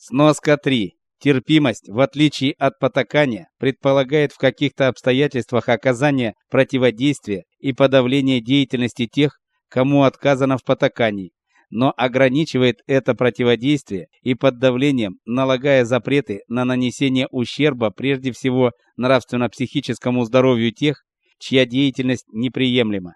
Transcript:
Сноска 3. Терпимость, в отличие от потакания, предполагает в каких-то обстоятельствах оказание противодействия и подавление деятельности тех, кому отказано в потакании, но ограничивает это противодействие и под давлением, налагая запреты на нанесение ущерба прежде всего нравственно-психическому здоровью тех, чья деятельность неприемлема.